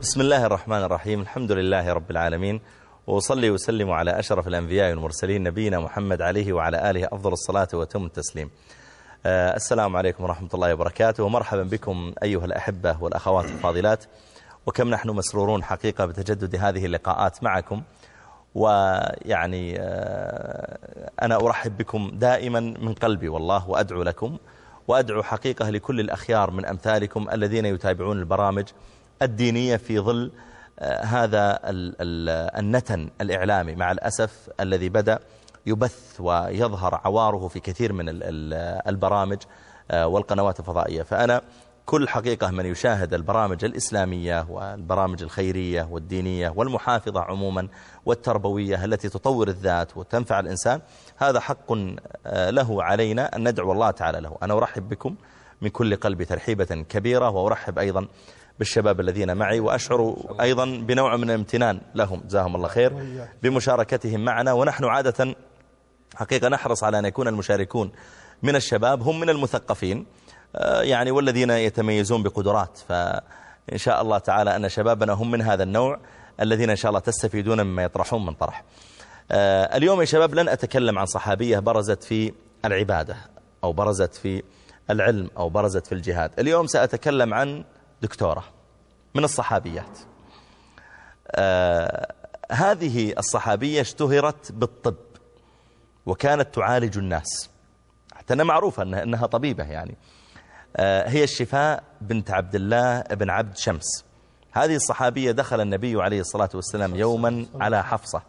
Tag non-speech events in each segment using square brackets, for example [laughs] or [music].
بسم الله الرحمن الرحيم الحمد لله رب العالمين وأصلي وسلم على أشرف الأنبياء والمرسلين نبينا محمد عليه وعلى آله أفضل الصلاة وتم التسليم السلام عليكم ورحمة الله وبركاته ومرحبا بكم أيها الأحبة والأخوات الفاضلات وكم نحن مسرورون حقيقة بتجدد هذه اللقاءات معكم ويعني أنا أرحب بكم دائما من قلبي والله وأدعو لكم وأدعو حقيقة لكل الأخيار من أمثالكم الذين يتابعون البرامج الدينية في ظل آه، هذا النتن الإعلامي مع الأسف الذي بدأ يبث ويظهر عواره في كثير من البرامج آه، والقنوات الفضائية. فأنا كل حقيقة من يشاهد البرامج الإسلامية والبرامج الخيرية والدينية والمحافظة عموما والتربوية التي تطور الذات وتنفع الإنسان هذا حق آه، له علينا أن ندعو الله تعالى له. أنا أرحب بكم من كل قلبي ترحيبة كبيرة وأرحب أيضا بالشباب الذين معي وأشعر أيضا بنوع من الامتنان لهم. جزاهم الله خير. بمشاركتهم معنا ونحن عادة حقيقة نحرص على أن يكون المشاركون من الشباب هم من المثقفين. آه، يعني والذين يتميزون بقدرات. فإن شاء الله تعالى أن شبابنا هم من هذا النوع الذين إن شاء الله تستفيدون مما يطرحون من طرح. آه، اليوم يا شباب لن أتكلم عن صحابية برزت في العبادة أو برزت في العلم أو برزت في الجهاد. اليوم سأتكلم عن دكتورة من الصحابيات. آه هذه الصحابية اشتهرت بالطب وكانت تعالج الناس حتى أنها معروفة أنها, أنها طبيبة يعني. آه هي الشفاء بنت عبد الله بن عبد شمس. هذه الصحابية دخل النبي عليه الصلاة والسلام يوما على حفصة.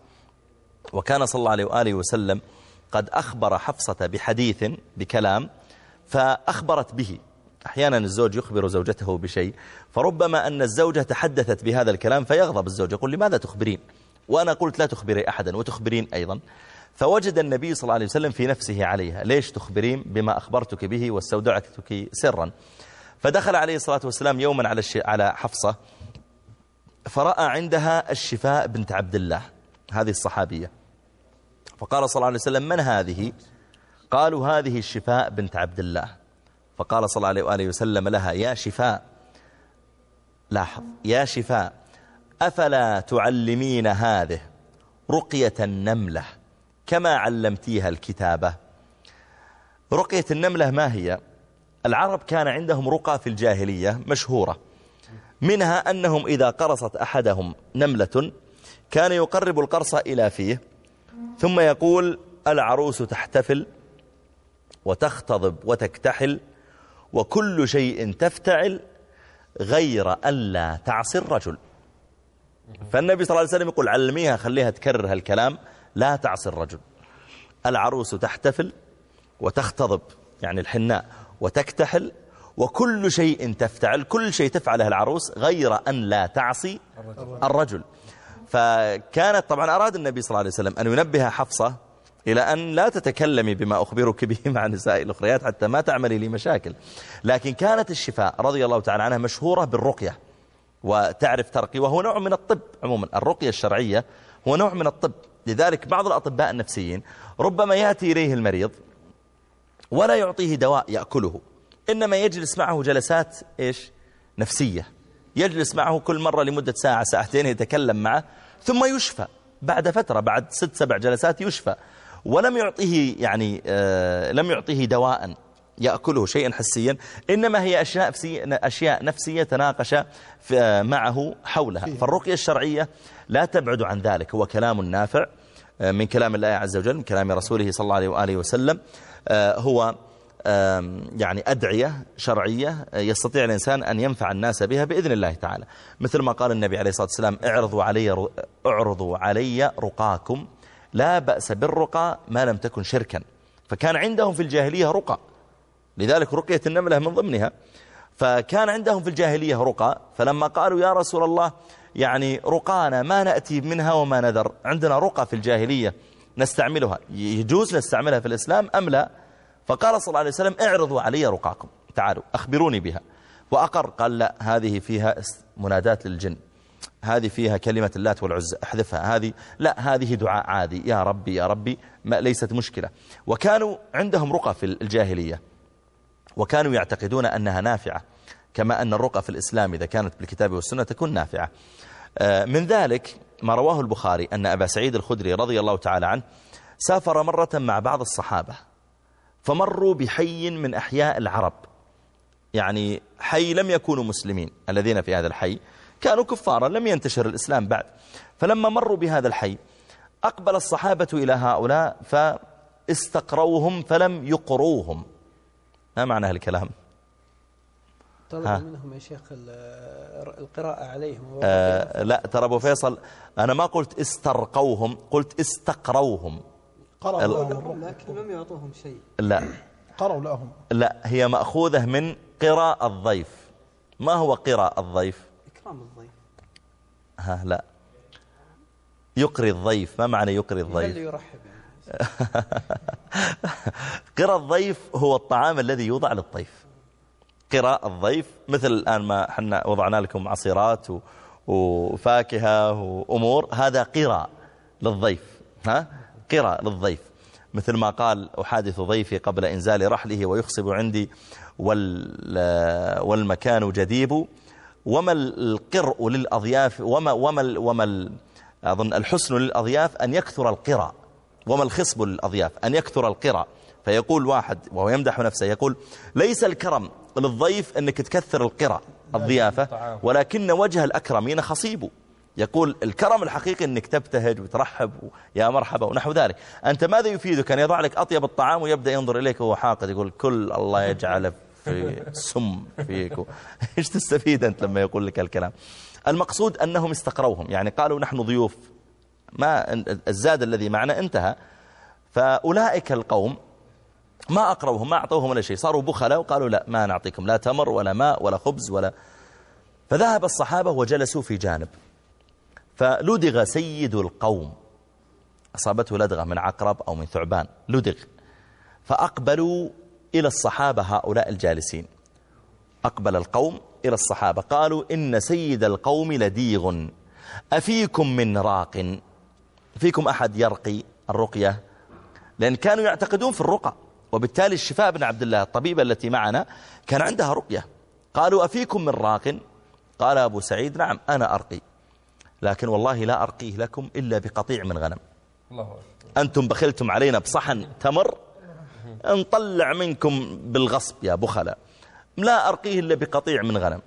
وكان صلى الله عليه وآله وسلم قد أخبر حفصة بحديث بكلام فأخبرت به. أحيانا الزوج يخبر زوجته بشيء فربما أن الزوجة تحدثت بهذا الكلام فيغضب الزوج يقول لماذا تخبرين؟ وأنا قلت لا تخبري أحدا وتخبرين أيضا. فوجد النبي صلى الله عليه وسلم في نفسه عليها ليش تخبرين؟ بما أخبرتك به واستودعتك سرا. فدخل عليه الصلاة والسلام يوما على على حفصة فرأى عندها الشفاء بنت عبد الله هذه الصحابية. فقال صلى الله عليه وسلم من هذه؟ قالوا هذه الشفاء بنت عبد الله. فقال صلى الله عليه وآله وسلم لها يا شفاء لاحظ يا شفاء أفلا تعلمين هذه رقية النملة؟ كما علمتيها الكتابة. رقية النملة ما هي؟ العرب كان عندهم رقى في الجاهلية مشهورة منها أنهم إذا قرصت أحدهم نملة كان يقرب القرص إلى فيه ثم يقول العروس تحتفل وتختضب وتكتحل وكل شيء تفتعل غير ألا تعصي الرجل. فالنبي صلى الله عليه وسلم يقول علميها خليها تكرر هالكلام لا تعصي الرجل. العروس تحتفل وتختضب يعني الحناء وتكتحل وكل شيء تفتعل كل شيء تفعله العروس غير أن لا تعصي الرجل. فكانت طبعا أراد النبي صلى الله عليه وسلم أن ينبه حفصة إلى أن لا تتكلمي بما أخبرك به [laughs] مع نساء الأخريات حتى ما تعملي لي مشاكل. لكن كانت الشفاء رضي الله تعالى عنها مشهورة بالرقية. وتعرف ترقي وهو نوع من الطب عموما. الرقية الشرعية هو نوع من الطب. لذلك بعض الأطباء النفسيين ربما يأتي إليه المريض ولا يعطيه دواء يأكله. إنما يجلس معه جلسات إيش؟ نفسية. يجلس معه كل مرة لمدة ساعة ساعتين يتكلم معه ثم يشفى. بعد فترة بعد ست سبع جلسات يشفى. ولم يعطيه يعني آه لم يعطيه دواء يأكله شيئا حسيا إنما هي أشياء نفسية, أشياء نفسية تناقش معه حولها. فالرقية الشرعية لا تبعد عن ذلك هو كلام نافع آه، من كلام الله عز وجل من كلام رسوله صلى الله عليه وآله وسلم آه، هو يعني أدعية شرعية آه، يستطيع الإنسان أن ينفع الناس بها بإذن الله تعالى. مثل ما قال النبي عليه الصلاة والسلام اعرضوا علي, اعرضوا علي رقاكم لا بأس بالرقى ما لم تكن شركا. فكان عندهم في الجاهلية رقى. لذلك رقية النملة من ضمنها. فكان عندهم في الجاهلية رقى. فلما قالوا يا رسول الله يعني رقانا ما نأتي منها وما نذر. عندنا رقى في الجاهلية. نستعملها. يجوز نستعملها في الإسلام أم لا؟ فقال صلى الله عليه وسلم اعرضوا علي رقاكم. تعالوا أخبروني بها. وأقر قال لا هذه فيها منادات للجن. هذه فيها كلمة اللات والعزة أحذفها. هذه لا هذه دعاء عادي. يا ربي يا ربي ما ليست مشكلة. وكانوا عندهم رقى في الجاهلية وكانوا يعتقدون أنها نافعة كما أن الرقى في الإسلام إذا كانت بالكتاب والسنة تكون نافعة. آه، من ذلك ما رواه البخاري أن أبا سعيد الخدري رضي الله تعالى عنه سافر مرة مع بعض الصحابة فمروا بحي من أحياء العرب. يعني حي لم يكونوا مسلمين الذين في هذا الحي كانوا كفارا لم ينتشر الإسلام بعد. فلما مروا بهذا الحي أقبل الصحابة إلى هؤلاء فاستقروهم فلم يقروهم. ما معنى هالكلام؟ طلب منهم يا شيخ القراءة عليهم. آه لا ترى أبو فيصل أنا ما قلت استرقوهم قلت استقروهم. قرأوا لهم لكن لم يعطوهم شيء. لا. قرأوا لهم. لا هي مأخوذة من قراء الضيف. ما هو قراء الضيف؟ إكرام الضيف. ها لا. يقري الضيف ما معنى يقري الضيف؟ يرحب يعني. [laughs] قراء الضيف هو الطعام الذي يوضع للضيف. قراء الضيف مثل الآن ما حنا وضعنا لكم عصيرات وفاكهة وأمور هذا قراء للضيف ها؟ قراء للضيف. مثل ما قال أحادث ضيفي قبل إنزال رحله ويخصب عندي والمكان جديب. وما القرء للأضياف وما, وما, وما أظن الحسن للأضياف أن يكثر القرى وما الخصب للأضياف أن يكثر القرى فيقول واحد وهو يمدح نفسه يقول ليس الكرم للضيف أنك تكثر القرى الضيافة ولكن وجه الأكرمين خصيبه يقول الكرم الحقيقي أنك تبتهج وترحب يا مرحبا ونحو ذلك. أنت ماذا يفيدك؟ أن يضع لك أطيب الطعام ويبدأ ينظر إليك وهو حاقد يقول كل الله يجعل في سم فيك. إيش تستفيد أنت لما يقول لك الكلام المقصود أنهم استقروهم يعني قالوا نحن ضيوف. ما الزاد الذي معنا انتهى. فأولئك القوم ما أقروهم ما أعطوهم ولا شيء. صاروا بخلا وقالوا لا ما نعطيكم لا تمر ولا ماء ولا خبز ولا. فذهب الصحابة وجلسوا في جانب. فلدغ سيد القوم. أصابته لدغة من عقرب أو من ثعبان. لدغ. فأقبلوا إلى الصحابة هؤلاء الجالسين. أقبل القوم إلى الصحابة. قالوا إن سيد القوم لديغ. أفيكم من راق؟ فيكم أحد يرقي الرقية؟ لأن كانوا يعتقدون في الرقى. وبالتالي الشفاء بن عبد الله الطبيبة التي معنا كان عندها رقية. قالوا أفيكم من راق؟ قال أبو سعيد نعم أنا أرقي. لكن والله لا أرقيه لكم إلا بقطيع من غنم. الله أنتم بخلتم علينا بصحن تمر نطلع منكم بالغصب يا بخلا لا أرقيه إلا بقطيع من غنم.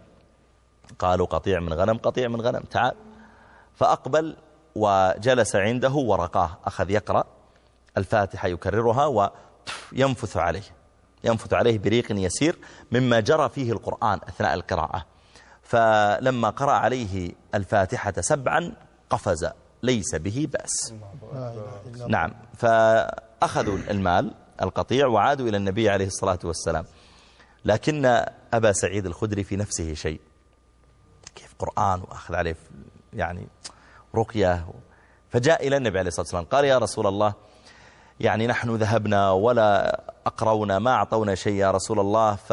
قالوا قطيع من غنم قطيع من غنم. تعال. فأقبل وجلس عنده ورقاه. أخذ يقرأ. الفاتحة يكررها وينفث عليه. ينفث عليه بريق يسير مما جرى فيه القرآن أثناء القراءة. فلما قرأ عليه الفاتحة سبعا قفز. ليس به بأس. نعم. فأخذوا المال. القطيع وعادوا إلى النبي عليه الصلاة والسلام. لكن أبا سعيد الخدري في نفسه شيء. كيف قرآن وأخذ عليه يعني رقية. فجاء إلى النبي عليه الصلاة والسلام. قال يا رسول الله يعني نحن ذهبنا ولا أقرونا ما أعطونا شيء يا رسول الله. ف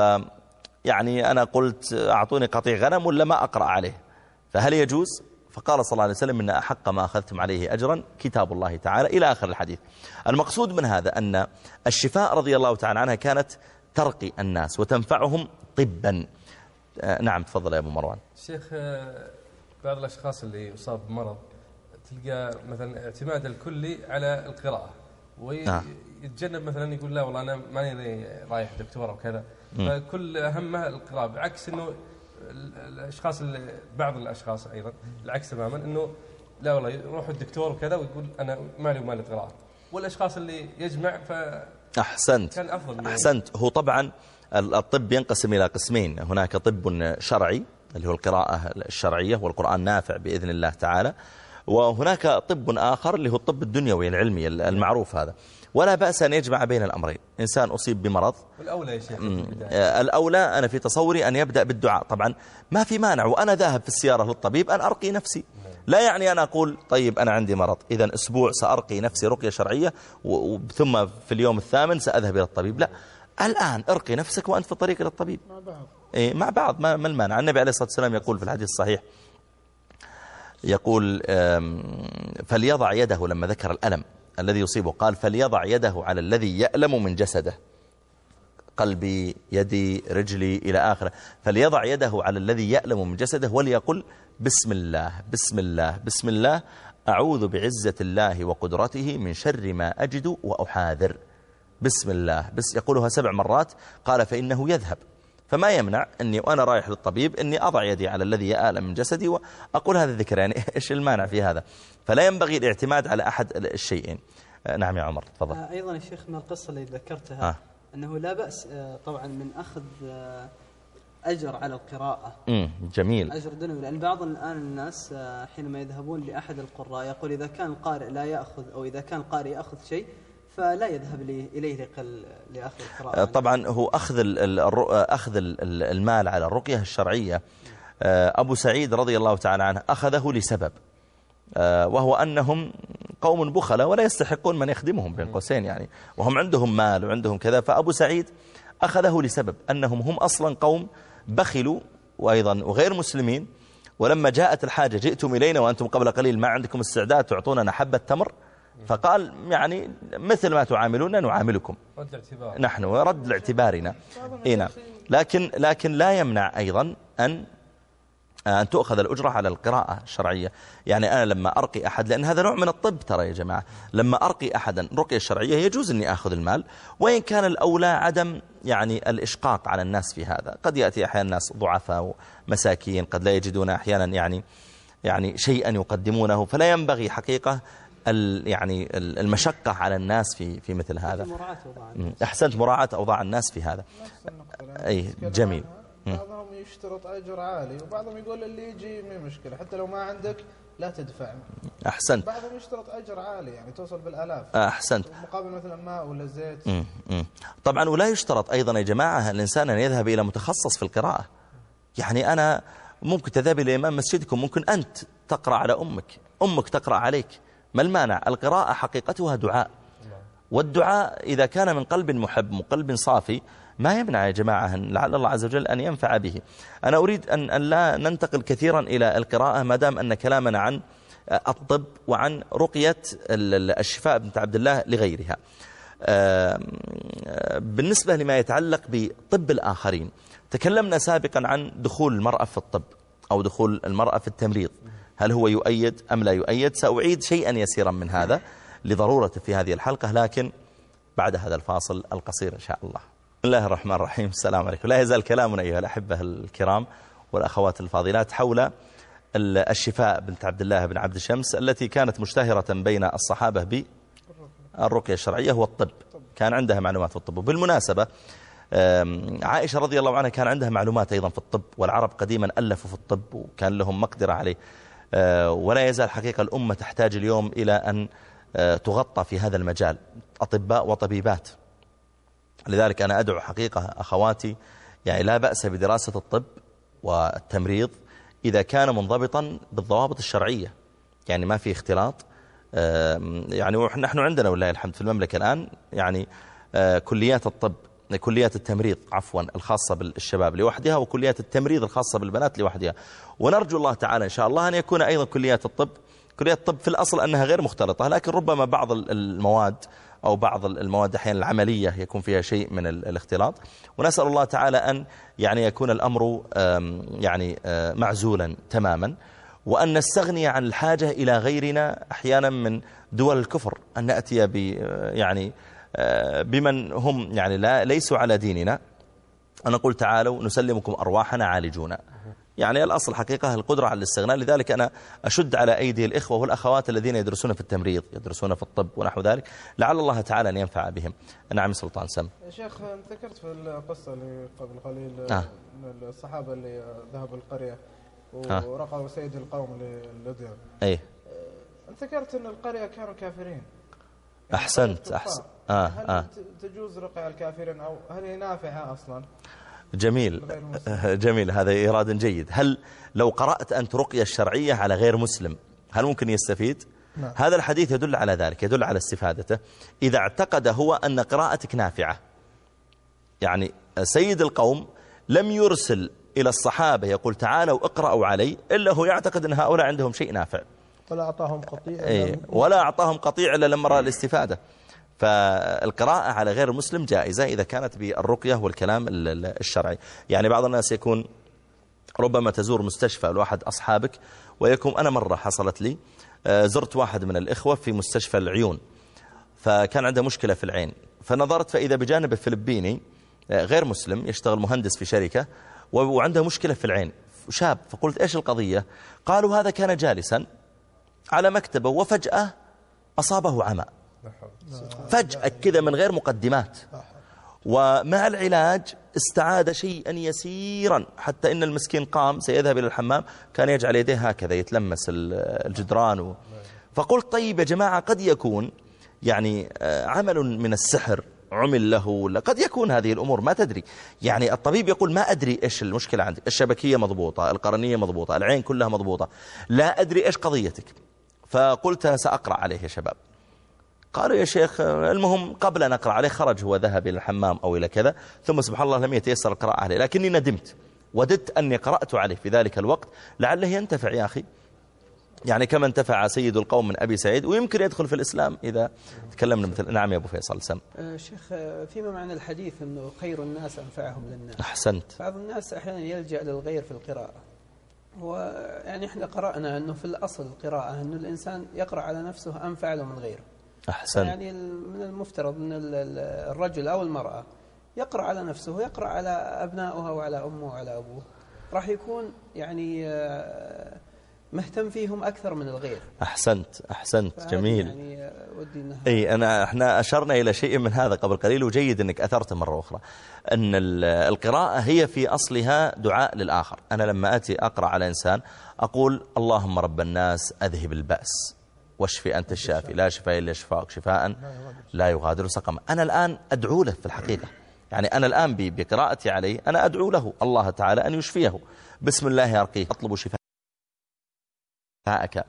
يعني أنا قلت أعطوني قطيع غنم ولا ما أقرأ عليه. فهل يجوز؟ فقال صلى الله عليه وسلم إن أحق ما أخذتم عليه أجرا كتاب الله تعالى إلى آخر الحديث. المقصود من هذا أن الشفاء رضي الله تعالى عنها كانت ترقي الناس وتنفعهم طبا. آه، نعم تفضل يا أبو مروان. شيخ آه، بعض الأشخاص اللي يصاب بمرض تلقى مثلا اعتماد الكلي على القراءة ويتجنب مثلا يقول لا والله أنا ماني رايح دكتور أو كذا. فكل همه القراءة بعكس أنه الأشخاص اللي بعض الأشخاص أيضا العكس تماما إنه لا والله يروح الدكتور وكذا ويقول أنا مالي ومال القراءه والأشخاص اللي يجمع ف أحسنت. كان أفضل أحسنت. هو طبعا الطب ينقسم إلى قسمين. هناك طب شرعي اللي هو القراءة الشرعية والقرآن نافع بإذن الله تعالى وهناك طب آخر اللي هو الطب الدنيوي العلمي المعروف هذا. ولا بأس أن يجمع بين الأمرين. إنسان أصيب بمرض. والأولى يا شيخ. آه، الأولى أنا في تصوري أن يبدأ بالدعاء. طبعا ما في مانع وأنا ذاهب في السيارة للطبيب أن أرقي نفسي. لا يعني أنا أقول طيب أنا عندي مرض. إذا أسبوع سأرقي نفسي رقية شرعية ثم في اليوم الثامن سأذهب إلى الطبيب. لا. الآن ارقي نفسك وأنت في الطريق إلى الطبيب. مع بعض. إيه مع بعض. ما المانع. النبي عليه الصلاة والسلام يقول في الحديث الصحيح يقول فليضع يده لما ذكر الألم. الذي يصيبه. قال فليضع يده على الذي يألم من جسده. قلبي يدي رجلي إلى آخره. فليضع يده على الذي يألم من جسده وليقل بسم الله بسم الله بسم الله أعوذ بعزة الله وقدرته من شر ما أجد وأحاذر. بسم الله بس يقولها سبع مرات. قال فإنه يذهب. فما يمنع أني وأنا رايح للطبيب أني أضع يدي على الذي يآلم من جسدي وأقول هذا الذكر يعني [laughs] إيش المانع في هذا؟ فلا ينبغي الاعتماد على أحد الشيئين. نعم يا عمر تفضل. آه، أيضا يا شيخ من القصة اللي ذكرتها آه. أنه لا بأس آه، طبعا من أخذ آه، أجر على القراءة. مم، جميل. أجر دنيوي لأن بعض الآن الناس آه، حينما يذهبون لأحد القراء يقول إذا كان القارئ لا يأخذ أو إذا كان القارئ يأخذ شيء فلا يذهب لي- إليه لأخذ القراءة آه، طبعا هو أخذ آه، أخذ ال- ال- المال على الرقية الشرعية. آه، أبو سعيد رضي الله تعالى عنه أخذه لسبب. وهو أنهم قوم بخلة ولا يستحقون من يخدمهم بين قوسين يعني. وهم عندهم مال وعندهم كذا. فأبو سعيد أخذه لسبب أنهم هم أصلا قوم بخلوا وأيضا وغير مسلمين. ولما جاءت الحاجة جئتم إلينا وأنتم قبل قليل ما عندكم استعداد تعطوننا حبة تمر. فقال يعني مثل ما تعاملون نعاملكم. رد الاعتبار. نحن رد لاعتبارنا إيه نعم. لكن لكن لا يمنع أيضا أن أن تؤخذ الأجرة على القراءة الشرعية. يعني أنا لما أرقي أحد لأن هذا نوع من الطب ترى يا جماعة. لما أرقي أحدا رقية الشرعية يجوز أني أخذ المال. وإن كان الأولى عدم يعني الإشقاق على الناس في هذا. قد يأتي أحيانا ناس ضعفاء ومساكين قد لا يجدون أحيانا يعني يعني شيئا يقدمونه. فلا ينبغي حقيقة يعني ال- المشقة على الناس في في مثل هذا. أحسنت مراعاة أوضاع الناس في هذا. أي، جميل. بعضهم يشترط أجر عالي وبعضهم يقول اللي يجي ما مشكلة. حتى لو ما عندك لا تدفع. أحسنت. بعضهم يشترط أجر عالي يعني توصل بالآلاف. أحسنت. مقابل مثلا ماء ولا زيت. مم. مم. طبعا ولا يشترط أيضا يا جماعة الإنسان أن يذهب إلى متخصص في القراءة. يعني أنا ممكن تذهب إلى إمام مسجدكم ممكن أنت تقرأ على أمك أمك تقرأ عليك. ما المانع؟ القراءة حقيقتها دعاء. والدعاء إذا كان من قلب محب من قلب صافي ما يمنع يا جماعة لعل الله عز وجل أن ينفع به. أنا أريد أن, لا ننتقل كثيرا إلى القراءة ما دام أن كلامنا عن الطب وعن رقية ال- ال- الشفاء بنت عبد الله لغيرها. بالنسبة لما يتعلق بطب الآخرين تكلمنا سابقا عن دخول المرأة في الطب أو دخول المرأة في التمريض. هل هو يؤيد أم لا يؤيد؟ سأعيد شيئا يسيرا من هذا لضرورة في هذه الحلقة لكن بعد هذا الفاصل القصير إن شاء الله. بسم الله الرحمن الرحيم. السلام عليكم. لا يزال كلامنا أيها الأحبة الكرام والأخوات الفاضلات حول ال- الشفاء بنت عبد الله بن عبد الشمس التي كانت مشتهرة بين الصحابة ب الرقية الشرعية هو الطب كان عندها معلومات في الطب. وبالمناسبة عائشة رضي الله عنها كان عندها معلومات أيضا في الطب والعرب قديما ألفوا في الطب وكان لهم مقدرة عليه. ولا يزال حقيقة الأمة تحتاج اليوم إلى أن آه، تغطى في هذا المجال. أطباء وطبيبات. لذلك أنا أدعو حقيقة أخواتي يعني لا بأس بدراسة الطب والتمريض إذا كان منضبطا بالضوابط الشرعية. يعني ما في اختلاط. آم، يعني ونحن عندنا والله الحمد في المملكة الآن يعني آه، كليات الطب كليات التمريض عفوا الخاصة بالشباب لوحدها وكليات التمريض الخاصة بالبنات لوحدها. ونرجو الله تعالى إن شاء الله أن يكون أيضا كليات الطب. كليات الطب في الأصل أنها غير مختلطة لكن ربما بعض ال- المواد أو بعض المواد أحيانا العملية يكون فيها شيء من ال- الاختلاط. ونسأل الله تعالى أن يعني يكون الأمر يعني معزولا تماما. وأن نستغني عن الحاجة إلى غيرنا أحيانا من دول الكفر. أن نأتي ب يعني بمن هم يعني لا ليسوا على ديننا. أن نقول تعالوا نسلمكم أرواحنا عالجونا. يعني الأصل حقيقة القدرة على الاستغناء لذلك أنا أشد على أيدي الإخوة والأخوات الذين يدرسون في التمريض يدرسون في الطب ونحو ذلك. لعل الله تعالى أن ينفع بهم. نعم سلطان سم. يا شيخ ذكرت في القصة اللي قبل قليل آه. من الصحابة اللي ذهبوا القرية آه. ورقوا سيد القوم للدين أي أنت ذكرت أن القرية كانوا كافرين. أحسنت كفار. أحسن. آه هل آه. تجوز رقع الكافرين أو هل هي نافعة أصلا؟ جميل. [laughs] جميل هذا إيراد جيد. هل لو قرأت أنت رقية الشرعية على غير مسلم هل ممكن يستفيد؟ نعم. هذا الحديث يدل على ذلك يدل على استفادته. إذا اعتقد هو أن قراءتك نافعة يعني سيد القوم لم يرسل إلى الصحابة يقول تعالوا اقرأوا علي إلا هو يعتقد أن هؤلاء عندهم شيء نافع. ولا أعطاهم قطيع إيه ولا أعطاهم قطيع إلا لما رأى الاستفادة. فالقراءة على غير المسلم جائزة إذا كانت بالرقية والكلام الشرعي. يعني بعض الناس يكون ربما تزور مستشفى لواحد أصحابك ويكون أنا مرة حصلت لي آه، زرت واحد من الإخوة في مستشفى العيون فكان عنده مشكلة في العين. فنظرت فإذا بجانب فلبيني آه، غير مسلم يشتغل مهندس في شركة وعنده مشكلة في العين شاب فقلت إيش القضية؟ قالوا هذا كان جالسا على مكتبه وفجأة أصابه عمى. فجأة كذا من غير مقدمات. ومع العلاج استعاد شيئا يسيرا. حتى إن المسكين قام سيذهب إلى الحمام كان يجعل يديه هكذا يتلمس الجدران فقلت طيب يا جماعة قد يكون يعني آه، عمل من السحر عمل له قد يكون هذه الأمور؟ ما تدري. يعني الطبيب يقول ما أدري إيش المشكلة عندك الشبكية مضبوطة القرنية مضبوطة العين كلها مضبوطة. لا أدري إيش قضيتك. فقلت سأقرأ عليه يا شباب. قالوا يا شيخ المهم قبل أن أقرأ عليه خرج هو ذهب إلى الحمام أو إلى كذا ثم سبحان الله لم يتيسر القراءة عليه لكني ندمت وددت أني قرأت عليه في ذلك الوقت لعله ينتفع يا أخي. يعني كما انتفع سيد القوم من أبي سعيد ويمكن يدخل في الإسلام إذا تكلمنا مثل نعم يا أبو فيصل سم. أه شيخ أه، فيما معنى الحديث أنه خير الناس أنفعهم للناس؟ أحسنت. بعض الناس أحيانا يلجأ للغير في القراءة. ويعني إحنا قرأنا أنه في الأصل القراءة أنه الإنسان يقرأ على نفسه أنفع له من غيره. أحسن. يعني من المفترض أن الرجل أو المرأة يقرأ على نفسه ويقرأ على أبنائها وعلى أمه وعلى أبوه. راح يكون يعني آه، مهتم فيهم أكثر من الغير. أحسنت أحسنت جميل. يعني ودي إنها أي أنا إحنا أشرنا إلى شيء من هذا قبل قليل وجيد أنك أثرت مرة أخرى. أن القراءة هي في أصلها دعاء للآخر. أنا لما أتي أقرأ على إنسان أقول اللهم رب الناس أذهب البأس. واشفي أنت الشافي. لا شفاء إلا شفاءك. شفاء لا يغادر سقما أنا الآن أدعو له في الحقيقة. يعني أنا الآن بقراءتي عليه أنا أدعو له الله تعالى أن يشفيه. بسم الله أرقيه أطلب شفاءك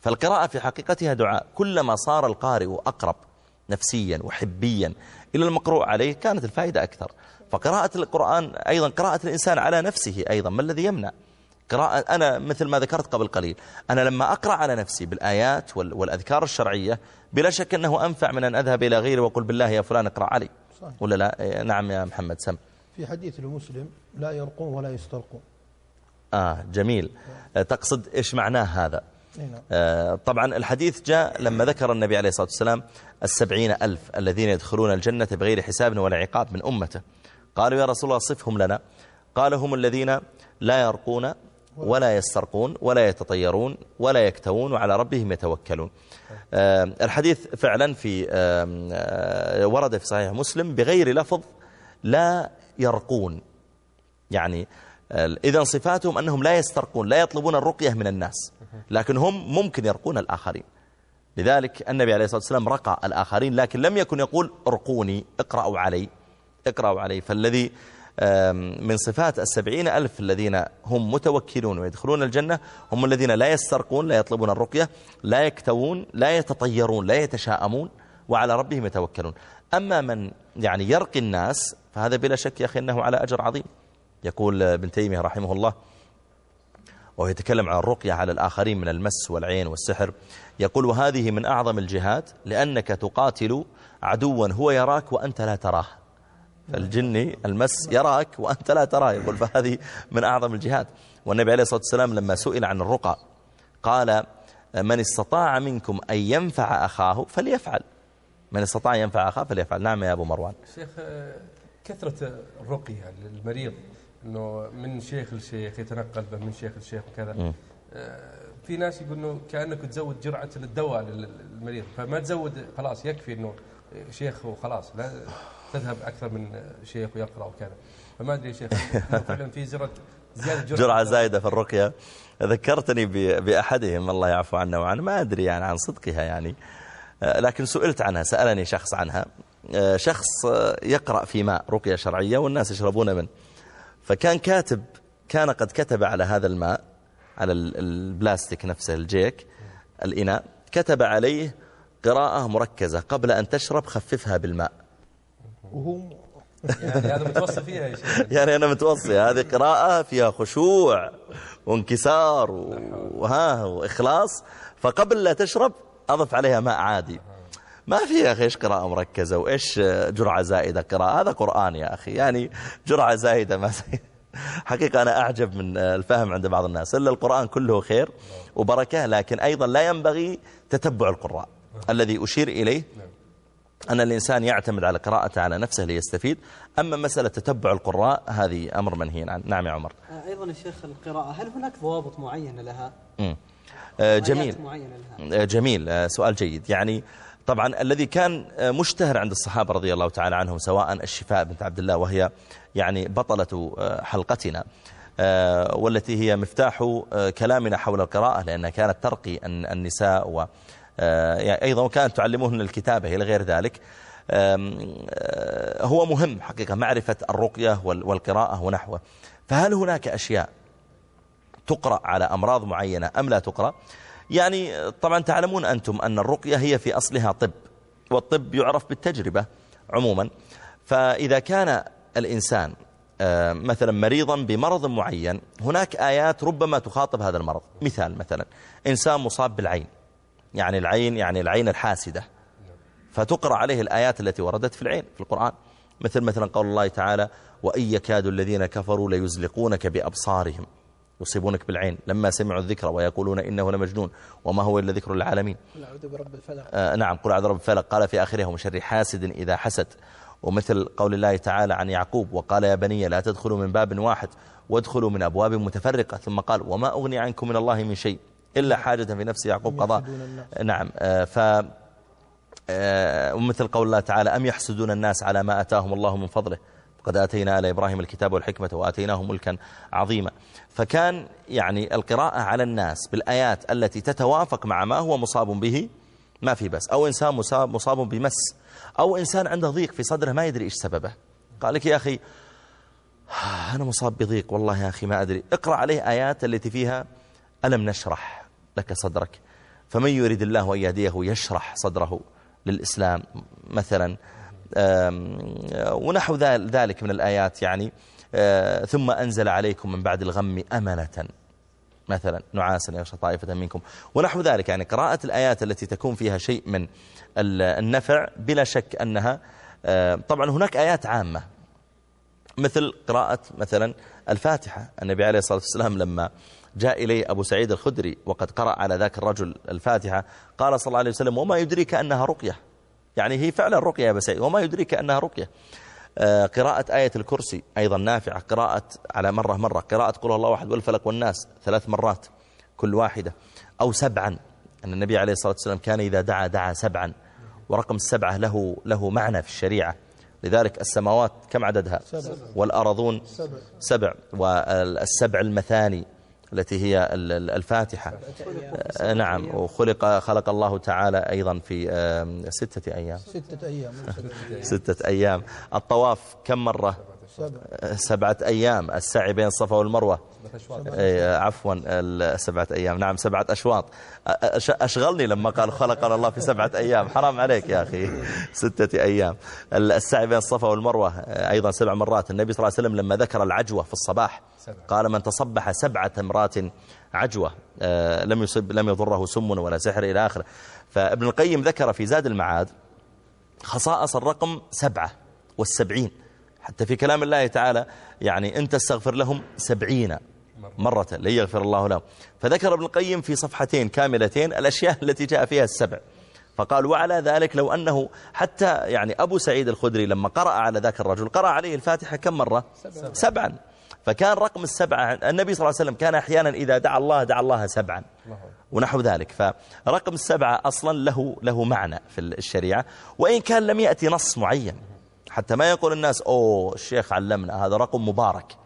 فالقراءة في حقيقتها دعاء. كلما صار القارئ أقرب نفسيا وحبيا إلى المقروء عليه كانت الفائدة أكثر. فقراءة القرآن أيضا قراءة الإنسان على نفسه أيضا. ما الذي يمنع؟ قراءة أنا مثل ما ذكرت قبل قليل أنا لما أقرأ على نفسي بالآيات والأذكار الشرعية بلا شك أنه أنفع من أن أذهب إلى غيري وأقول بالله يا فلان اقرأ علي. صحيح. ولا لا؟ إيه، نعم يا محمد سم. في حديث المسلم لا يرقون ولا يسترقون. آه جميل. آه، تقصد إيش معناه هذا؟ نعم. آه طبعا الحديث جاء لما ذكر النبي عليه الصلاة والسلام السبعين ألف الذين يدخلون الجنة بغير حساب ولا عقاب من أمته. قالوا يا رسول الله صفهم لنا. قال هم الذين لا يرقون ولا يسترقون ولا يتطيرون ولا يكتوون وعلى ربهم يتوكلون. الحديث فعلا في آه، ورد في صحيح مسلم بغير لفظ لا يرقون. يعني إذا صفاتهم أنهم لا يسترقون لا يطلبون الرقية من الناس لكن هم ممكن يرقون الآخرين. لذلك النبي عليه الصلاة والسلام رقى الآخرين لكن لم يكن يقول ارقوني اقرأوا علي اقرأوا علي. فالذي من صفات السبعين ألف الذين هم متوكلون ويدخلون الجنة هم الذين لا يسترقون لا يطلبون الرقية لا يكتوون لا يتطيرون لا يتشاءمون وعلى ربهم يتوكلون. أما من يعني يرقي الناس فهذا بلا شك يا أخي أنه على أجر عظيم. يقول ابن تيمية رحمه الله وهو يتكلم عن الرقية على الآخرين من المس والعين والسحر يقول وهذه من أعظم الجهات لأنك تقاتل عدوا هو يراك وأنت لا تراه. فالجني المس يراك وأنت لا تراه يقول فهذه من أعظم الجهات. والنبي عليه الصلاة والسلام لما سئل عن الرقى قال من استطاع منكم أن ينفع أخاه فليفعل. من استطاع ينفع أخاه فليفعل. نعم يا أبو مروان. شيخ كثرة الرقية للمريض أنه من شيخ لشيخ يتنقل به من شيخ لشيخ وكذا. آه، في ناس يقولوا كأنك تزود جرعة الدواء للمريض. فما تزود خلاص يكفي أنه شيخ وخلاص لا تذهب أكثر من شيخ ويقرأ وكذا. فما أدري يا شيخ فعلا في زرة زيادة جرعة, جرعة زايدة في الرقية. ذكرتني بأحدهم الله يعفو عنه وعنه ما أدري يعني عن صدقها يعني. لكن سئلت عنها سألني شخص عنها. شخص يقرأ في ماء رقية شرعية والناس يشربون منه. فكان كاتب كان قد كتب على هذا الماء على البلاستيك نفسه الجيك الإناء كتب عليه قراءة مركزة قبل أن تشرب خففها بالماء. وهو يعني هذا متوصي فيها يا شيخ. [laughs] يعني أنا متوصي هذه قراءة فيها خشوع وانكسار وها وإخلاص فقبل لا تشرب أضف عليها ماء عادي. ما في يا أخي إيش قراءة مركزة؟ وإيش جرعة زائدة؟ قراءة هذا قرآن يا أخي. يعني جرعة زائدة ما [laughs] حقيقة أنا أعجب من الفهم عند بعض الناس. إلا القرآن كله خير وبركة لكن أيضا لا ينبغي تتبع القراء الذي أشير إليه. أن الإنسان يعتمد على قراءته على نفسه ليستفيد. أما مسألة تتبع القراء هذه أمر منهي. عنه نعم يا عمر. أيضا الشيخ القراءة هل هناك ضوابط معينة لها؟ آه، جميل. معينة لها؟ آه، جميل. آه، سؤال جيد. يعني طبعا الذي كان مشتهر عند الصحابة رضي الله تعالى عنهم سواء الشفاء بنت عبد الله وهي يعني بطلة حلقتنا والتي هي مفتاح كلامنا حول القراءة لأنها كانت ترقي النساء و يعني أيضا وكانت تعلمهن الكتابة إلى غير ذلك. هو مهم حقيقة معرفة الرقية والقراءة ونحوه. فهل هناك أشياء تقرأ على أمراض معينة أم لا تقرأ؟ يعني طبعا تعلمون أنتم أن الرقية هي في أصلها طب والطب يعرف بالتجربة عموما. فإذا كان الإنسان مثلا مريضا بمرض معين هناك آيات ربما تخاطب هذا المرض. مثال مثلا إنسان مصاب بالعين يعني العين يعني العين الحاسدة فتقرأ عليه الآيات التي وردت في العين في القرآن. مثل مثلا قول الله تعالى وإن يكاد الذين كفروا ليزلقونك بأبصارهم. يصيبونك بالعين لما سمعوا الذكر ويقولون إنه لمجنون وما هو إلا ذكر للعالمين. قل أعوذ برب الفلق. آه نعم قل أعوذ برب الفلق. قال في آخره ومن شر حاسد إذا حسد. ومثل قول الله تعالى عن يعقوب وقال يا بني لا تدخلوا من باب واحد وادخلوا من أبواب متفرقة. ثم قال وما أغني عنكم من الله من شيء إلا حاجة في نفس يعقوب قضاء. نعم. آه ف آه، ومثل قول الله تعالى أم يحسدون الناس على ما أتاهم الله من فضله؟ قد آتينا آل إبراهيم الكتاب والحكمة وآتيناه ملكا عظيما. فكان يعني القراءة على الناس بالآيات التي تتوافق مع ما هو مصاب به ما في بس. أو إنسان مصاب, مصاب بمس. أو إنسان عنده ضيق في صدره ما يدري إيش سببه. قال لك يا أخي أنا مصاب بضيق والله يا أخي ما أدري. اقرأ عليه آيات التي فيها ألم نشرح لك صدرك. فمن يريد الله أن يهديه يشرح صدره للإسلام مثلا. ونحو ذلك من الآيات يعني آه، ثم أنزل عليكم من بعد الغم أمنة. مثلا نعاسا يغشى طائفة منكم. ونحو ذلك يعني قراءة الآيات التي تكون فيها شيء من النفع بلا شك أنها آه، طبعا هناك آيات عامة. مثل قراءة مثلا الفاتحة. النبي عليه الصلاة والسلام لما جاء إليه أبو سعيد الخدري وقد قرأ على ذاك الرجل الفاتحة قال صلى الله عليه وسلم وما يدريك أنها رقية. يعني هي فعلا رقية سعيد وما يدريك أنها رقية. آه، قراءة آية الكرسي أيضا نافعة قراءة على مرة مرة قراءة قول الله واحد والفلك والناس ثلاث مرات كل واحدة أو سبعا. أن النبي عليه الصلاة والسلام كان إذا دعا دعا سبعا ورقم السبعة له, له معنى في الشريعة. لذلك السماوات كم عددها؟ سبع. والأرضون سبع, سبع. والسبع المثاني التي هي الفاتحة. آه، نعم. وخلق خلق الله تعالى أيضا في ستة أيام. ستة أيام. [laughs] ستة أيام. الطواف كم مرة؟ سبعة أيام السعي بين الصفا والمروة. عفوا سبعة أيام. نعم سبعة أشواط. أشغلني لما قال خلقنا الله في سبعة أيام. حرام عليك يا أخي. ستة أيام. السعي بين الصفا والمروة. أيضا سبع مرات. النبي صلى الله عليه وسلم لما ذكر العجوة في الصباح قال من تصبح سبعة مرات عجوة لم يصب لم يضره سم ولا سحر إلى آخره. فابن القيم ذكر في زاد المعاد خصائص الرقم سبعة والسبعين. حتى في كلام الله تعالى يعني أنت استغفر لهم سبعين مرة ليغفر الله لهم. فذكر ابن القيم في صفحتين كاملتين الأشياء [laughs] التي جاء فيها السبع. فقال وعلى ذلك لو أنه حتى يعني أبو سعيد الخدري لما قرأ على ذاك الرجل قرأ عليه الفاتحة كم مرة؟ سبعا. فكان رقم السبعة النبي صلى الله عليه وسلم كان أحيانا إذا دعا الله دعا الله سبعا. ونحو ذلك. فرقم السبعة أصلا له له معنى في الشريعة. وإن كان لم يأتي نص معين. حتى ما يقول الناس أوه الشيخ علمنا هذا رقم مبارك.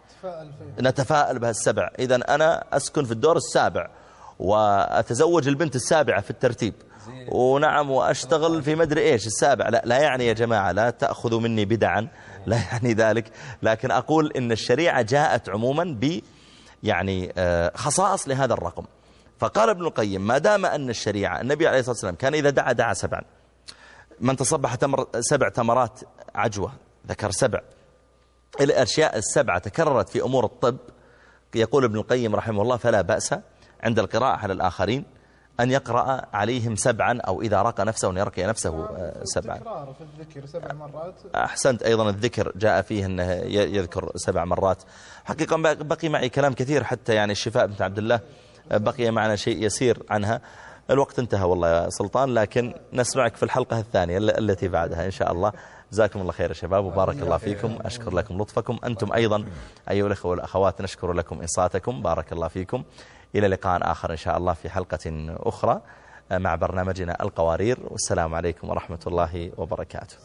نتفائل بهالسبع إذا أنا أسكن في الدور السابع وأتزوج البنت السابعة في الترتيب. ونعم وأشتغل في مدري إيش السابع. لا, لا يعني يا جماعة لا تأخذوا مني بدعا لا يعني ذلك. لكن أقول إن الشريعة جاءت عموما ب يعني آه، خصائص لهذا الرقم. فقال ابن القيم ما دام أن الشريعة النبي عليه الصلاة والسلام كان إذا دعا دعا سبعا. من تصبح تمر سبع تمرات عجوة ذكر سبع. الأشياء السبعة تكررت في أمور الطب. يقول ابن القيم رحمه الله فلا بأس عند القراءة على الآخرين أن يقرأ عليهم سبعا أو إذا رقى نفسه أن يرقي نفسه آه، سبعا. تكرار في الذكر سبع مرات. أحسنت. أيضا الذكر جاء فيه أنه يذكر سبع مرات. حقيقة بق- بقي معي كلام كثير حتى يعني الشفاء بنت عبد الله آه، بقي معنا شيء يسير عنها. الوقت انتهى والله يا سلطان لكن نسمعك في الحلقة الثانية ال- التي بعدها إن شاء الله. جزاكم الله خير يا شباب وبارك الله فيكم. أشكر لكم لطفكم. أنتم أيضا أيها الأخوة والأخوات نشكر لكم إنصاتكم. بارك الله فيكم. إلى لقاء آخر إن شاء الله في حلقة أخرى مع برنامجنا القوارير. والسلام عليكم ورحمة الله وبركاته.